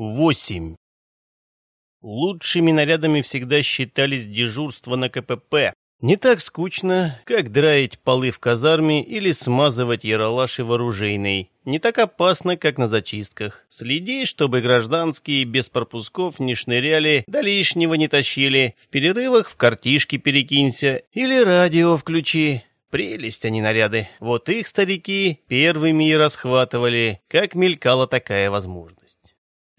8. Лучшими нарядами всегда считались дежурства на КПП. Не так скучно, как драить полы в казарме или смазывать яролаши в оружейной. Не так опасно, как на зачистках. Следи, чтобы гражданские без пропусков не шныряли, да лишнего не тащили. В перерывах в картишки перекинься или радио включи. Прелесть они наряды. Вот их старики первыми и расхватывали, как мелькала такая возможность.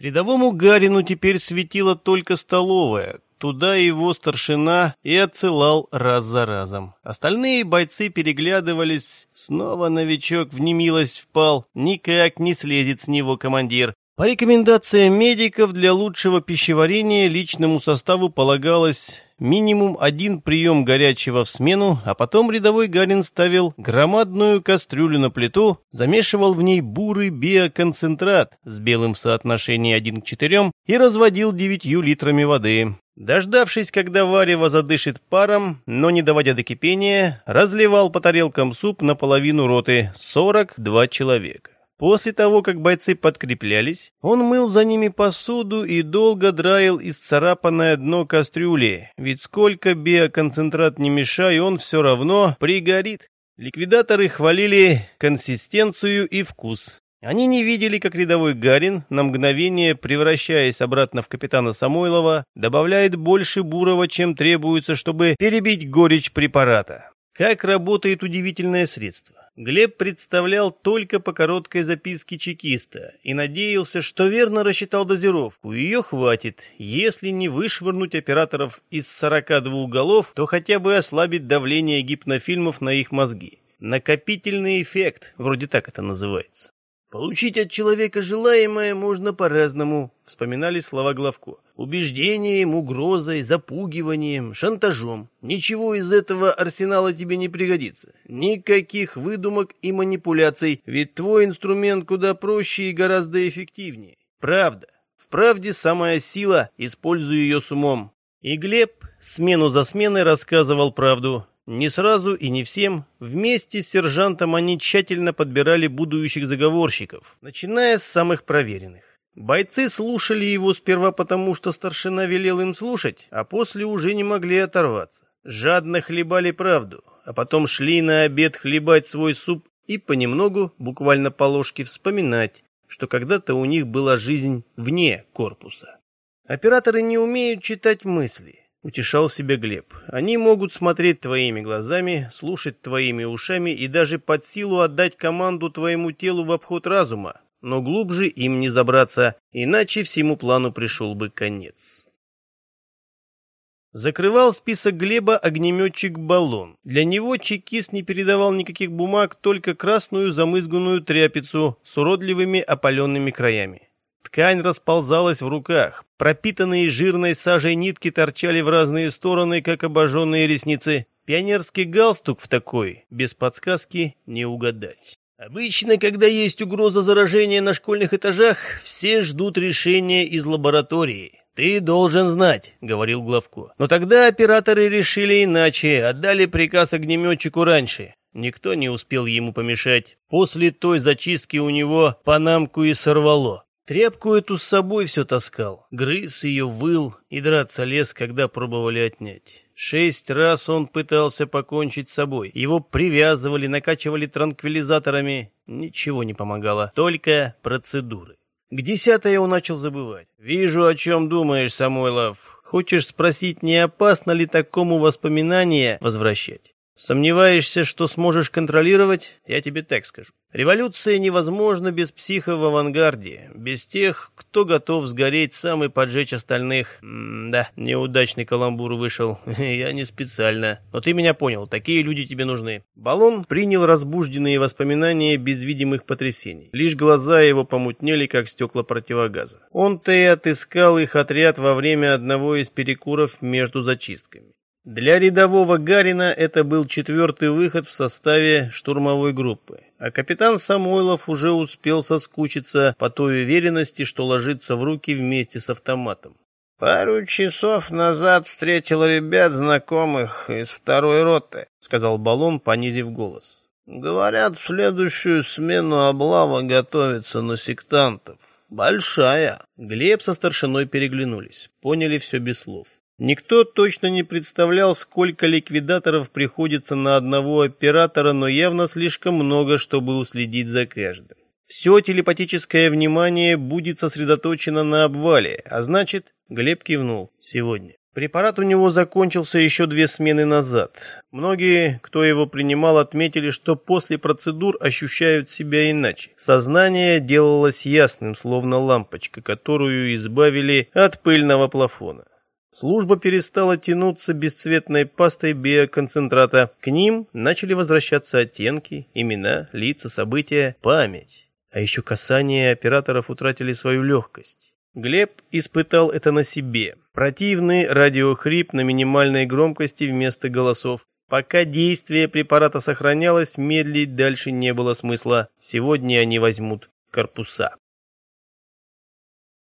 Рядовому Гарину теперь светила только столовая. Туда его старшина и отсылал раз за разом. Остальные бойцы переглядывались. Снова новичок в немилость впал. Никак не слезет с него командир. По рекомендациям медиков для лучшего пищеварения личному составу полагалось минимум один прием горячего в смену, а потом рядовой Гарин ставил громадную кастрюлю на плиту, замешивал в ней бурый биоконцентрат с белым в соотношении 1 к 4 и разводил 9 литрами воды. Дождавшись, когда варево задышит паром, но не доводя до кипения, разливал по тарелкам суп на половину роты 42 человека. После того, как бойцы подкреплялись, он мыл за ними посуду и долго драил исцарапанное дно кастрюли, ведь сколько биоконцентрат не мешай, он все равно пригорит. Ликвидаторы хвалили консистенцию и вкус. Они не видели, как рядовой Гарин, на мгновение превращаясь обратно в капитана Самойлова, добавляет больше бурого, чем требуется, чтобы перебить горечь препарата. Как работает удивительное средство. Глеб представлял только по короткой записке чекиста и надеялся, что верно рассчитал дозировку. Ее хватит. Если не вышвырнуть операторов из 42 голов, то хотя бы ослабить давление гипнофильмов на их мозги. Накопительный эффект, вроде так это называется. Получить от человека желаемое можно по-разному, вспоминали слова Главко. Убеждением, угрозой, запугиванием, шантажом. Ничего из этого арсенала тебе не пригодится. Никаких выдумок и манипуляций, ведь твой инструмент куда проще и гораздо эффективнее. Правда. В правде самая сила, используй ее с умом. И Глеб смену за сменой рассказывал правду, не сразу и не всем. Вместе с сержантом они тщательно подбирали будущих заговорщиков, начиная с самых проверенных. Бойцы слушали его сперва потому, что старшина велел им слушать, а после уже не могли оторваться. Жадно хлебали правду, а потом шли на обед хлебать свой суп и понемногу, буквально по ложке, вспоминать, что когда-то у них была жизнь вне корпуса. Операторы не умеют читать мысли. Утешал себя Глеб. Они могут смотреть твоими глазами, слушать твоими ушами и даже под силу отдать команду твоему телу в обход разума. Но глубже им не забраться, иначе всему плану пришел бы конец. Закрывал список Глеба огнеметчик Баллон. Для него чекист не передавал никаких бумаг, только красную замызганную тряпицу с уродливыми опаленными краями. Ткань расползалась в руках. Пропитанные жирной сажей нитки торчали в разные стороны, как обожженные ресницы. Пионерский галстук в такой, без подсказки, не угадать. Обычно, когда есть угроза заражения на школьных этажах, все ждут решения из лаборатории. «Ты должен знать», — говорил Главко. Но тогда операторы решили иначе, отдали приказ огнеметчику раньше. Никто не успел ему помешать. После той зачистки у него панамку и сорвало. Тряпку эту с собой все таскал, грыз ее, выл и драться лез, когда пробовали отнять. Шесть раз он пытался покончить с собой. Его привязывали, накачивали транквилизаторами. Ничего не помогало, только процедуры. К десятой он начал забывать. «Вижу, о чем думаешь, Самойлов. Хочешь спросить, не опасно ли такому воспоминание возвращать? Сомневаешься, что сможешь контролировать? Я тебе так скажу. Революция невозможна без психов в авангарде, без тех, кто готов сгореть сам и поджечь остальных. М да, неудачный каламбур вышел. Я не специально. Но ты меня понял, такие люди тебе нужны. Баллон принял разбужденные воспоминания без видимых потрясений. Лишь глаза его помутнели, как стекла противогаза. Он-то и отыскал их отряд во время одного из перекуров между зачистками. Для рядового Гарина это был четвертый выход в составе штурмовой группы, а капитан Самойлов уже успел соскучиться по той уверенности, что ложится в руки вместе с автоматом. «Пару часов назад встретил ребят знакомых из второй роты», — сказал Баллон, понизив голос. «Говорят, в следующую смену облава готовится на сектантов. большая». Глеб со старшиной переглянулись, поняли все без слов. Никто точно не представлял, сколько ликвидаторов приходится на одного оператора, но явно слишком много, чтобы уследить за каждым. Все телепатическое внимание будет сосредоточено на обвале, а значит, Глеб кивнул сегодня. Препарат у него закончился еще две смены назад. Многие, кто его принимал, отметили, что после процедур ощущают себя иначе. Сознание делалось ясным, словно лампочка, которую избавили от пыльного плафона. Служба перестала тянуться бесцветной пастой биоконцентрата. К ним начали возвращаться оттенки, имена, лица, события, память. А еще касания операторов утратили свою легкость. Глеб испытал это на себе. Противный радиохрип на минимальной громкости вместо голосов. Пока действие препарата сохранялось, медлить дальше не было смысла. Сегодня они возьмут корпуса.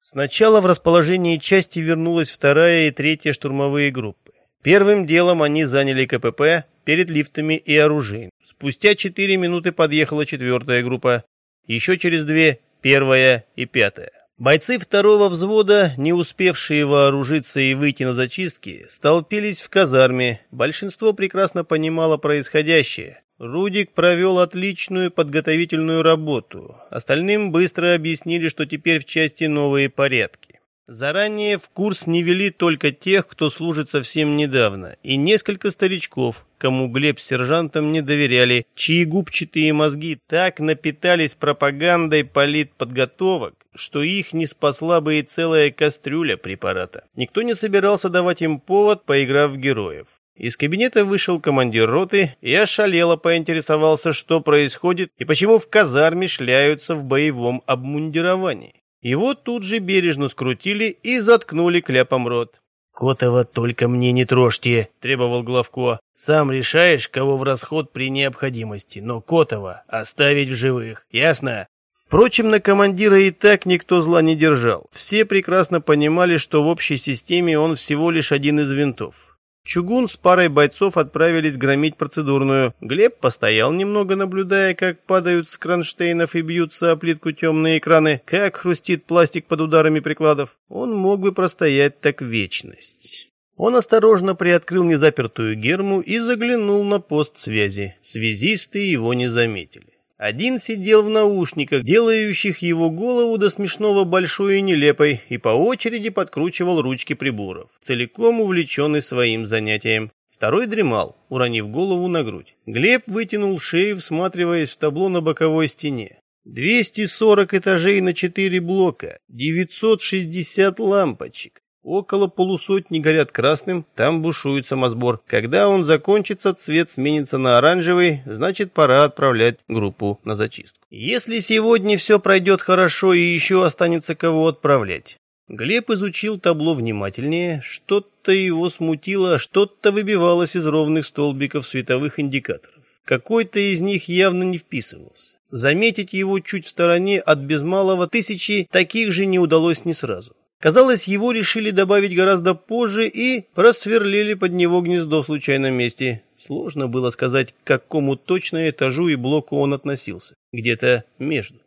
Сначала в расположении части вернулась вторая и третья штурмовые группы. Первым делом они заняли КПП перед лифтами и оружием. Спустя 4 минуты подъехала четвертая группа. Еще через две – первая и пятая. Бойцы второго взвода, не успевшие вооружиться и выйти на зачистки, столпились в казарме. Большинство прекрасно понимало происходящее. Рудик провел отличную подготовительную работу. Остальным быстро объяснили, что теперь в части новые порядки. Заранее в курс не вели только тех, кто служит совсем недавно, и несколько старичков, кому Глеб с сержантом не доверяли, чьи губчатые мозги так напитались пропагандой политподготовок, что их не спасла бы и целая кастрюля препарата. Никто не собирался давать им повод, поиграв в героев. Из кабинета вышел командир роты и ошалело поинтересовался, что происходит и почему в казарме шляются в боевом обмундировании. Его тут же бережно скрутили и заткнули кляпом рот. «Котова только мне не трожьте», — требовал Главко. «Сам решаешь, кого в расход при необходимости, но Котова оставить в живых, ясно?» Впрочем, на командира и так никто зла не держал. Все прекрасно понимали, что в общей системе он всего лишь один из винтов. Чугун с парой бойцов отправились громить процедурную. Глеб постоял немного, наблюдая, как падают с кронштейнов и бьются о плитку темные экраны, как хрустит пластик под ударами прикладов. Он мог бы простоять так вечность. Он осторожно приоткрыл незапертую герму и заглянул на пост связи. Связисты его не заметили. Один сидел в наушниках, делающих его голову до смешного большой и нелепой, и по очереди подкручивал ручки приборов, целиком увлеченный своим занятием. Второй дремал, уронив голову на грудь. Глеб вытянул шею, всматриваясь в табло на боковой стене. 240 этажей на 4 блока, 960 лампочек. Около полусотни горят красным, там бушует самосбор. Когда он закончится, цвет сменится на оранжевый, значит пора отправлять группу на зачистку. Если сегодня все пройдет хорошо и еще останется кого отправлять. Глеб изучил табло внимательнее, что-то его смутило, что-то выбивалось из ровных столбиков световых индикаторов. Какой-то из них явно не вписывался. Заметить его чуть в стороне от без малого тысячи таких же не удалось ни сразу. Казалось, его решили добавить гораздо позже и просверлили под него гнездо в случайном месте. Сложно было сказать, к какому точно этажу и блоку он относился. Где-то между.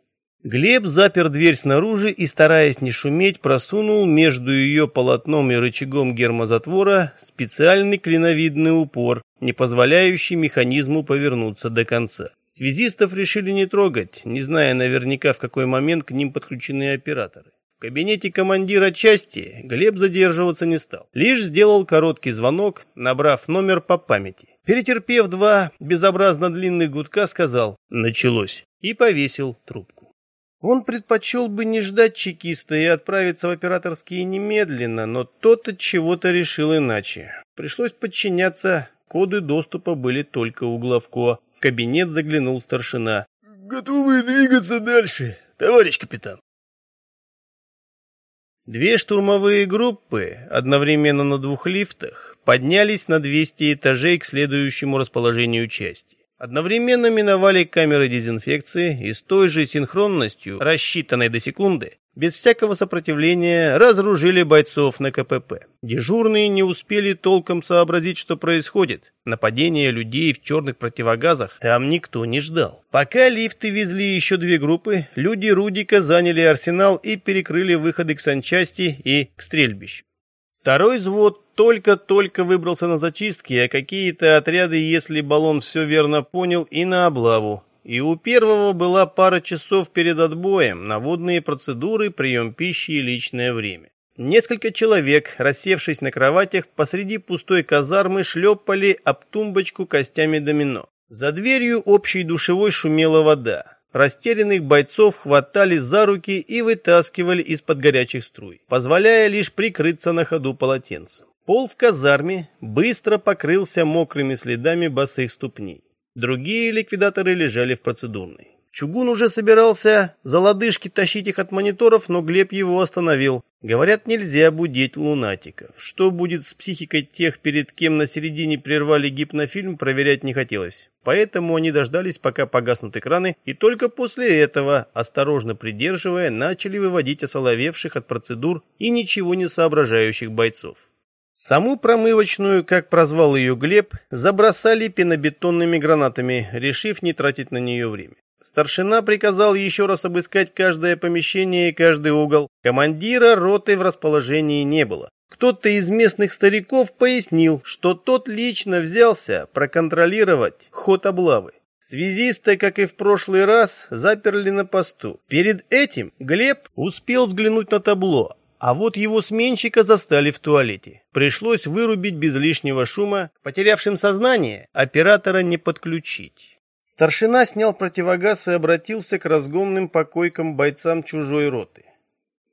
Глеб запер дверь снаружи и, стараясь не шуметь, просунул между ее полотном и рычагом гермозатвора специальный клиновидный упор, не позволяющий механизму повернуться до конца. Связистов решили не трогать, не зная наверняка, в какой момент к ним подключены операторы. В кабинете командира части Глеб задерживаться не стал. Лишь сделал короткий звонок, набрав номер по памяти. Перетерпев два безобразно длинных гудка, сказал «началось» и повесил трубку. Он предпочел бы не ждать чекиста и отправиться в операторские немедленно, но тот от чего-то решил иначе. Пришлось подчиняться, коды доступа были только у Главко. В кабинет заглянул старшина. «Готовы двигаться дальше, товарищ капитан?» Две штурмовые группы, одновременно на двух лифтах, поднялись на 200 этажей к следующему расположению части. Одновременно миновали камеры дезинфекции и с той же синхронностью, рассчитанной до секунды, без всякого сопротивления разоружили бойцов на КПП. Дежурные не успели толком сообразить, что происходит. Нападение людей в черных противогазах там никто не ждал. Пока лифты везли еще две группы, люди Рудика заняли арсенал и перекрыли выходы к санчасти и к стрельбищу. Второй взвод только-только выбрался на зачистки, а какие-то отряды, если баллон все верно понял, и на облаву и у первого была пара часов перед отбоем на водные процедуры, прием пищи и личное время. Несколько человек, рассевшись на кроватях, посреди пустой казармы шлепали об тумбочку костями домино. За дверью общей душевой шумела вода. Растерянных бойцов хватали за руки и вытаскивали из-под горячих струй, позволяя лишь прикрыться на ходу полотенцем. Пол в казарме быстро покрылся мокрыми следами босых ступней. Другие ликвидаторы лежали в процедурной. Чугун уже собирался за лодыжки тащить их от мониторов, но Глеб его остановил. Говорят, нельзя будить лунатиков. Что будет с психикой тех, перед кем на середине прервали гипнофильм, проверять не хотелось. Поэтому они дождались, пока погаснут экраны, и только после этого, осторожно придерживая, начали выводить осоловевших от процедур и ничего не соображающих бойцов. Саму промывочную, как прозвал ее Глеб, забросали пенобетонными гранатами, решив не тратить на нее время. Старшина приказал еще раз обыскать каждое помещение и каждый угол. Командира роты в расположении не было. Кто-то из местных стариков пояснил, что тот лично взялся проконтролировать ход облавы. Связиста, как и в прошлый раз, заперли на посту. Перед этим Глеб успел взглянуть на табло, а вот его сменщика застали в туалете. Пришлось вырубить без лишнего шума, потерявшим сознание, оператора не подключить. Старшина снял противогаз и обратился к разгонным покойкам бойцам чужой роты.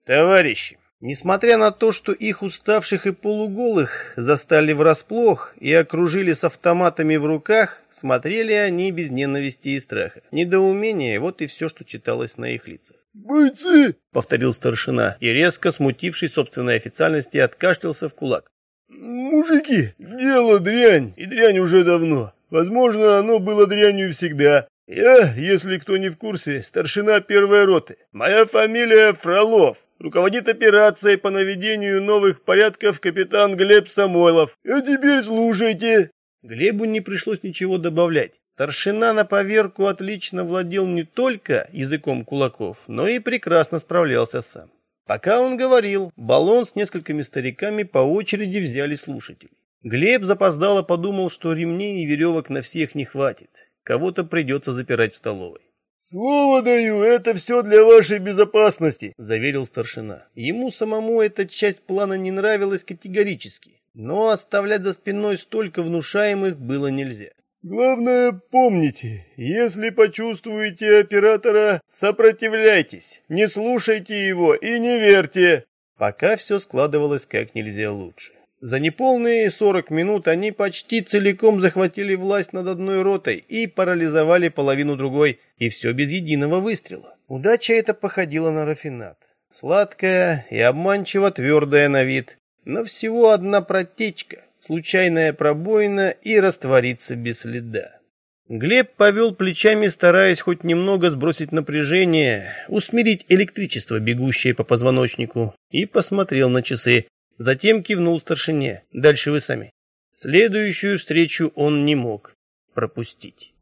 «Товарищи, Несмотря на то, что их уставших и полуголых застали врасплох и окружили с автоматами в руках, смотрели они без ненависти и страха. Недоумение – вот и все, что читалось на их лицах. «Бойцы!» – повторил старшина и, резко смутившись собственной официальности, откашлялся в кулак. «Мужики, дело дрянь, и дрянь уже давно. Возможно, оно было дрянью всегда. Я, если кто не в курсе, старшина первой роты. Моя фамилия Фролов. Руководит операцией по наведению новых порядков капитан Глеб Самойлов. А теперь слушайте. Глебу не пришлось ничего добавлять. Старшина на поверку отлично владел не только языком кулаков, но и прекрасно справлялся сам. Пока он говорил, баллон с несколькими стариками по очереди взяли слушателей. Глеб запоздало подумал, что ремней и веревок на всех не хватит. Кого-то придется запирать в столовой. «Слово даю, это все для вашей безопасности», – заверил старшина. Ему самому эта часть плана не нравилась категорически, но оставлять за спиной столько внушаемых было нельзя. «Главное, помните, если почувствуете оператора, сопротивляйтесь, не слушайте его и не верьте». Пока все складывалось как нельзя лучше. За неполные 40 минут они почти целиком захватили власть над одной ротой и парализовали половину другой, и все без единого выстрела. Удача эта походила на рафинат. Сладкая и обманчиво твердая на вид, но всего одна протечка, случайная пробоина и раствориться без следа. Глеб повел плечами, стараясь хоть немного сбросить напряжение, усмирить электричество, бегущее по позвоночнику, и посмотрел на часы. Затем кивнул старшине. Дальше вы сами. Следующую встречу он не мог пропустить.